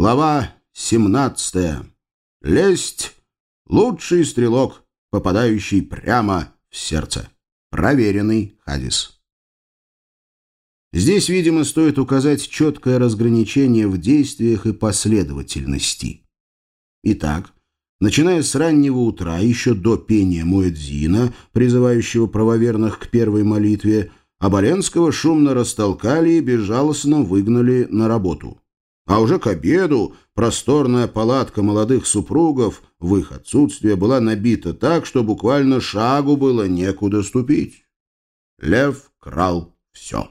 Глава 17. Лесть — лучший стрелок, попадающий прямо в сердце. Проверенный Хадис. Здесь, видимо, стоит указать четкое разграничение в действиях и последовательности. Итак, начиная с раннего утра, еще до пения Муэдзина, призывающего правоверных к первой молитве, Аболенского шумно растолкали и безжалостно выгнали на работу. А уже к обеду просторная палатка молодых супругов в их отсутствие была набита так, что буквально шагу было некуда ступить. Лев крал все.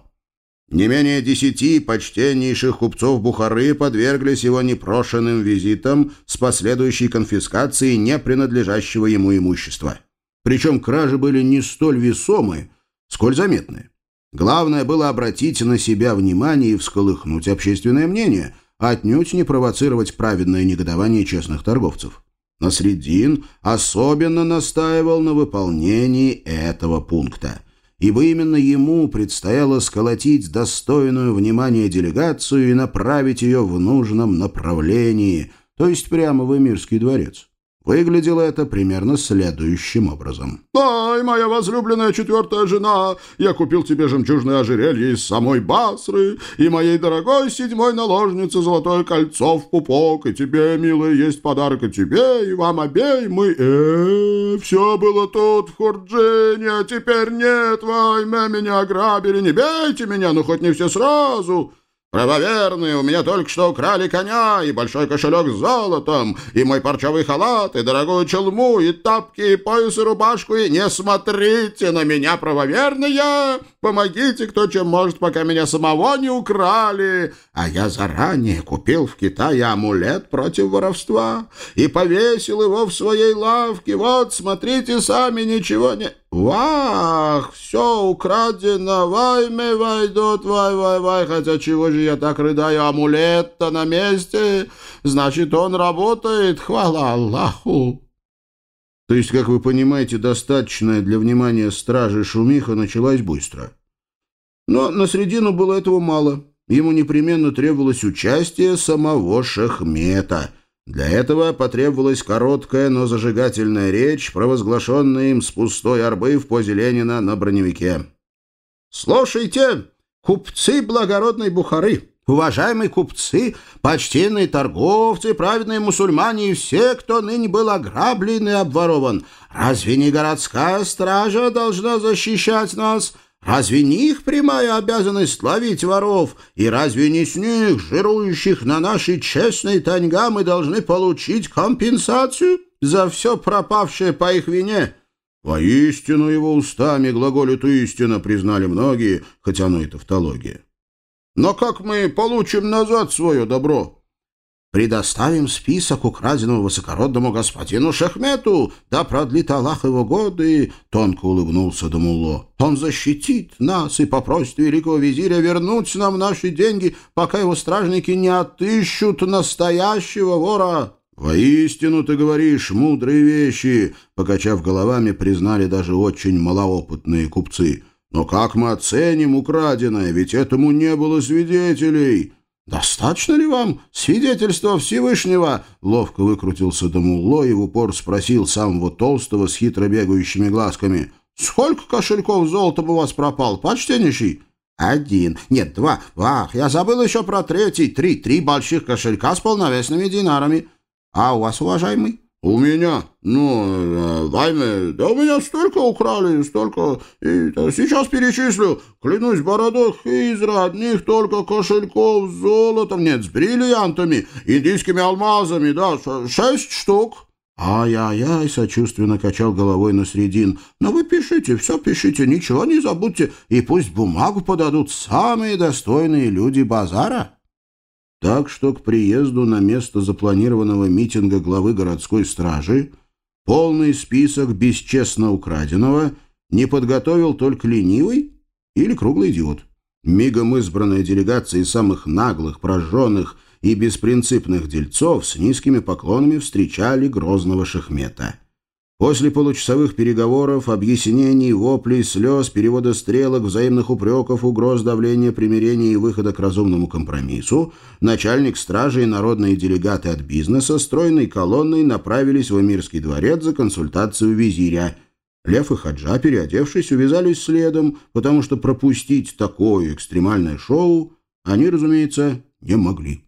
Не менее десяти почтеннейших купцов Бухары подверглись его непрошенным визитам с последующей конфискацией не принадлежащего ему имущества. Причем кражи были не столь весомы, сколь заметны. Главное было обратить на себя внимание и всколыхнуть общественное мнение – отнюдь не провоцировать праведное негодование честных торговцев. Насреддин особенно настаивал на выполнении этого пункта, ибо именно ему предстояло сколотить достойную внимания делегацию и направить ее в нужном направлении, то есть прямо в Эмирский дворец. Выглядело это примерно следующим образом. «Ай, моя возлюбленная четвертая жена, я купил тебе жемчужное ожерелье из самой Басры, и моей дорогой седьмой наложнице золотое кольцо в пупок, и тебе, милая, есть подарок и тебе, и вам обеим мы... э все было тут, в Хурджине, а теперь нет, вайме, меня ограбили, не бейте меня, ну хоть не все сразу». «Правоверные, у меня только что украли коня, и большой кошелек с золотом, и мой парчевый халат, и дорогую челму, и тапки, и пояс, и рубашку, и не смотрите на меня, правоверные! Помогите, кто чем может, пока меня самого не украли! А я заранее купил в Китае амулет против воровства и повесил его в своей лавке. Вот, смотрите сами, ничего не...» «Вах! Все украдено! Вайме войдут! Вай-вай-вай! Хотя чего же я так рыдаю? Амулет-то на месте! Значит, он работает! Хвала Аллаху!» То есть, как вы понимаете, достаточная для внимания стражи шумиха началась быстро. Но на средину было этого мало. Ему непременно требовалось участие самого Шахмета — для этого потребовалась короткая, но зажигательная речь, провозглашенная им с пустой арбы в позе Ленина на броневике. «Слушайте, купцы благородной Бухары, уважаемые купцы, почтенные торговцы, праведные мусульмане и все, кто ныне был ограблен и обворован, разве не городская стража должна защищать нас?» Разве не их прямая обязанность ловить воров? И разве не с них, жирующих на нашей честной таньга, мы должны получить компенсацию за все пропавшее по их вине?» Воистину его устами глаголит истина, признали многие, хотя оно и тавтология. «Но как мы получим назад свое добро?» Предоставим список украденного высокородному господину Шахмету, да продлит Аллах его годы, — тонко улыбнулся Дамулло. Он защитит нас и попросит великого визиря вернуть нам наши деньги, пока его стражники не отыщут настоящего вора. «Воистину ты говоришь мудрые вещи», — покачав головами, признали даже очень малоопытные купцы. «Но как мы оценим украденное? Ведь этому не было свидетелей». «Достаточно ли вам свидетельства Всевышнего?» Ловко выкрутился Дамулло и в упор спросил самого толстого с хитро бегающими глазками. «Сколько кошельков золотом у вас пропал, почтеннейший?» «Один. Нет, два. Ах, я забыл еще про третий. Три. Три больших кошелька с полновесными динарами. А у вас, уважаемый?» «У меня? Ну, войны, э, да у меня столько украли, столько... И, да, сейчас перечислю. Клянусь, бородок, из родных только кошельков с золотом, нет, с бриллиантами, индийскими алмазами, да, шесть штук». «Ай-ай-ай!» — сочувственно качал головой на средин. «Но вы пишите, все пишите, ничего не забудьте, и пусть бумагу подадут самые достойные люди базара». Так что к приезду на место запланированного митинга главы городской стражи полный список бесчестно украденного не подготовил только ленивый или круглый идиот. Мигом избранная делегация из самых наглых, прожженных и беспринципных дельцов с низкими поклонами встречали грозного шахмета. После получасовых переговоров, объяснений, воплей, слез, перевода стрелок, взаимных упреков, угроз давления, примирения и выхода к разумному компромиссу, начальник стражи и народные делегаты от бизнеса стройной колонной направились в Эмирский дворец за консультацию визиря. Лев и Хаджа, переодевшись, увязались следом, потому что пропустить такое экстремальное шоу они, разумеется, не могли.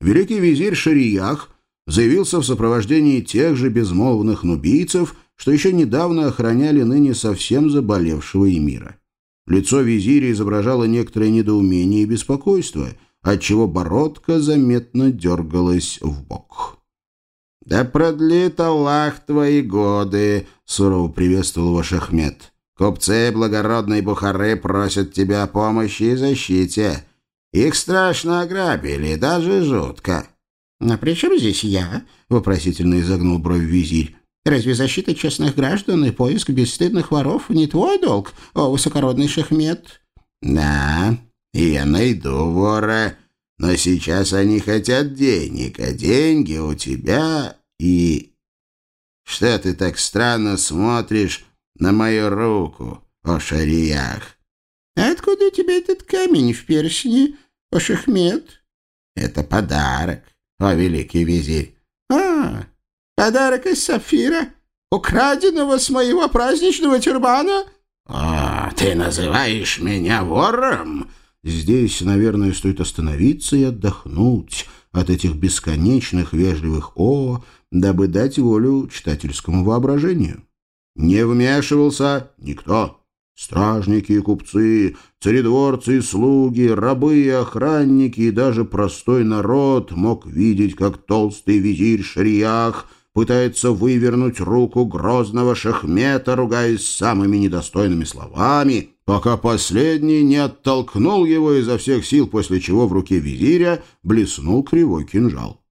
Великий визирь Шариях – заявился в сопровождении тех же безмолвных нубийцев, что еще недавно охраняли ныне совсем заболевшего эмира. Лицо визиря изображало некоторое недоумение и беспокойство, отчего бородка заметно дергалась в бок. «Да продлит Аллах твои годы!» — сурово приветствовал ваш Ахмед. «Купцы благородной Бухары просят тебя о помощи и защите. Их страшно ограбили, даже жутко. «А при чем здесь я?» — вопросительно изогнул бровь визирь. «Разве защита честных граждан и поиск бесстыдных воров не твой долг, о высокородный шахмет?» «Да, я найду вора, но сейчас они хотят денег, а деньги у тебя и...» «Что ты так странно смотришь на мою руку, о шариях?» «Откуда у тебя этот камень в перстне, о шахмет?» «Это подарок о великий визирь. «А, подарок из сапфира, украденного с моего праздничного тюрбана?» «О, ты называешь меня вором?» Здесь, наверное, стоит остановиться и отдохнуть от этих бесконечных вежливых «о», дабы дать волю читательскому воображению. Не вмешивался никто. Стражники и купцы, царедворцы и слуги, рабы и охранники и даже простой народ мог видеть, как толстый визирь Шариях пытается вывернуть руку грозного шахмета, ругаясь самыми недостойными словами, пока последний не оттолкнул его изо всех сил, после чего в руке визиря блеснул кривой кинжал.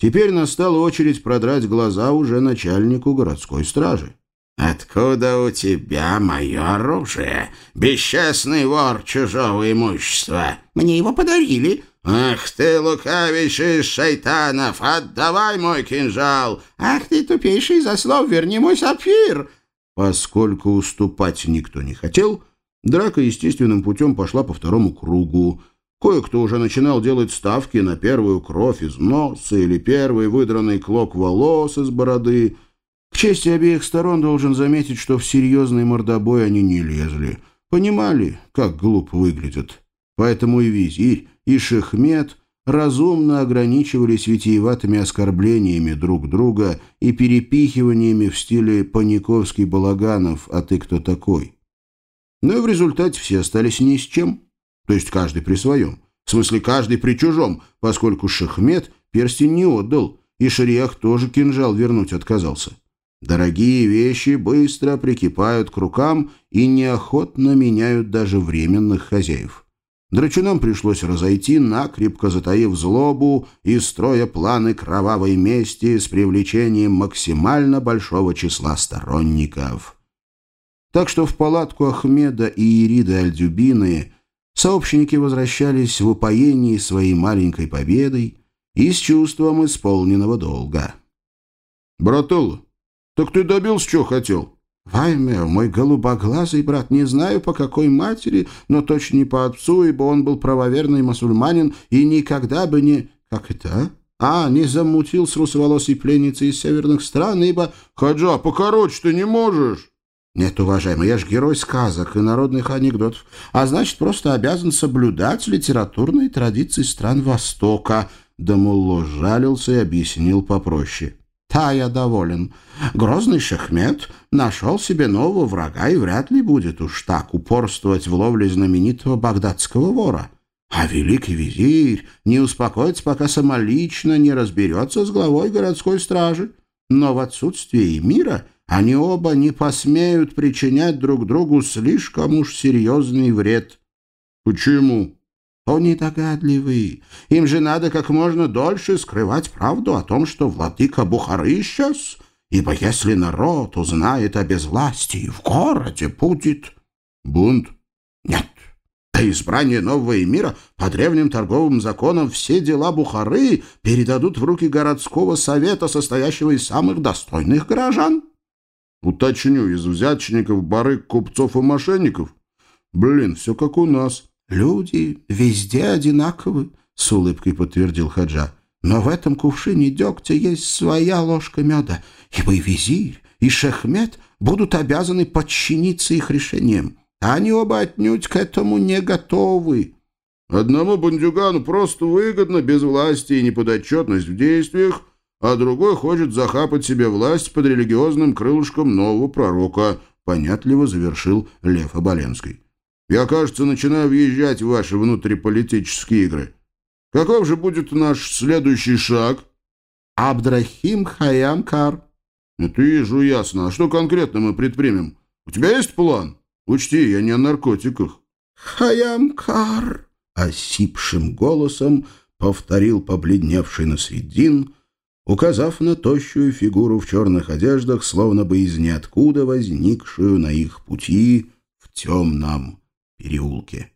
Теперь настала очередь продрать глаза уже начальнику городской стражи. «Откуда у тебя мое оружие, бесчестный вор чужого имущества?» «Мне его подарили». «Ах ты, лукавейший из шайтанов, отдавай мой кинжал!» «Ах ты, тупейший заслов, верни мой сапфир!» Поскольку уступать никто не хотел, драка естественным путем пошла по второму кругу. Кое-кто уже начинал делать ставки на первую кровь из носа или первый выдранный клок волос из бороды — чести обеих сторон должен заметить, что в серьезный мордобой они не лезли. Понимали, как глупо выглядят. Поэтому и визирь, и шехмет разумно ограничивались витиеватыми оскорблениями друг друга и перепихиваниями в стиле «Паниковский Балаганов, а ты кто такой?». Ну и в результате все остались ни с чем. То есть каждый при своем. В смысле, каждый при чужом, поскольку Шахмет перстень не отдал, и Шариах тоже кинжал вернуть отказался. Дорогие вещи быстро прикипают к рукам и неохотно меняют даже временных хозяев. Драчунам пришлось разойти, накрепко затаив злобу и строя планы кровавой мести с привлечением максимально большого числа сторонников. Так что в палатку Ахмеда и Ириды Альдюбины сообщники возвращались в упоении своей маленькой победой и с чувством исполненного долга. «Братул, «Так ты добился, что хотел?» «Вайме, мой голубоглазый брат, не знаю по какой матери, но точно не по отцу, ибо он был правоверный мусульманин и никогда бы не...» «Как это, а?» «А, не замутил с русоволосой пленницей из северных стран, ибо...» «Хаджа, покороче ты не можешь!» «Нет, уважаемый, я ж герой сказок и народных анекдотов, а значит, просто обязан соблюдать литературные традиции стран Востока», Дамулло жалился и объяснил попроще. Та я доволен. Грозный Шахмет нашел себе нового врага и вряд ли будет уж так упорствовать в ловле знаменитого багдадского вора. А великий визирь не успокоится, пока самолично не разберется с главой городской стражи. Но в отсутствии мира они оба не посмеют причинять друг другу слишком уж серьезный вред. Почему? Они догадливы. Им же надо как можно дольше скрывать правду о том, что владыка Бухары исчез, ибо если народ узнает о безвластии в городе, будет... Бунт? Нет, До избрания нового эмира по древним торговым законам все дела Бухары передадут в руки городского совета, состоящего из самых достойных горожан. Уточню, из взятчиков, барыг, купцов и мошенников? Блин, все как у нас. Люди везде одинаковы, с улыбкой подтвердил Хаджа. Но в этом кувшине дегтя есть своя ложка меда, ибо и визирь, и шехмет будут обязаны подчиниться их решениям. Они оба отнюдь к этому не готовы. Одному бандюгану просто выгодно без власти и неподотчетность в действиях, а другой хочет захапать себе власть под религиозным крылышком нового пророка, понятливо завершил Лев Оболенский. Я, кажется, начинаю въезжать в ваши внутриполитические игры. Каков же будет наш следующий шаг? Абдрахим Хаямкар. Это вижу ясно. А что конкретно мы предпримем? У тебя есть план? Учти, я не о наркотиках. Хаямкар, осипшим голосом повторил побледневший Насреддин, указав на тощую фигуру в черных одеждах, словно бы из ниоткуда возникшую на их пути в темном переулке.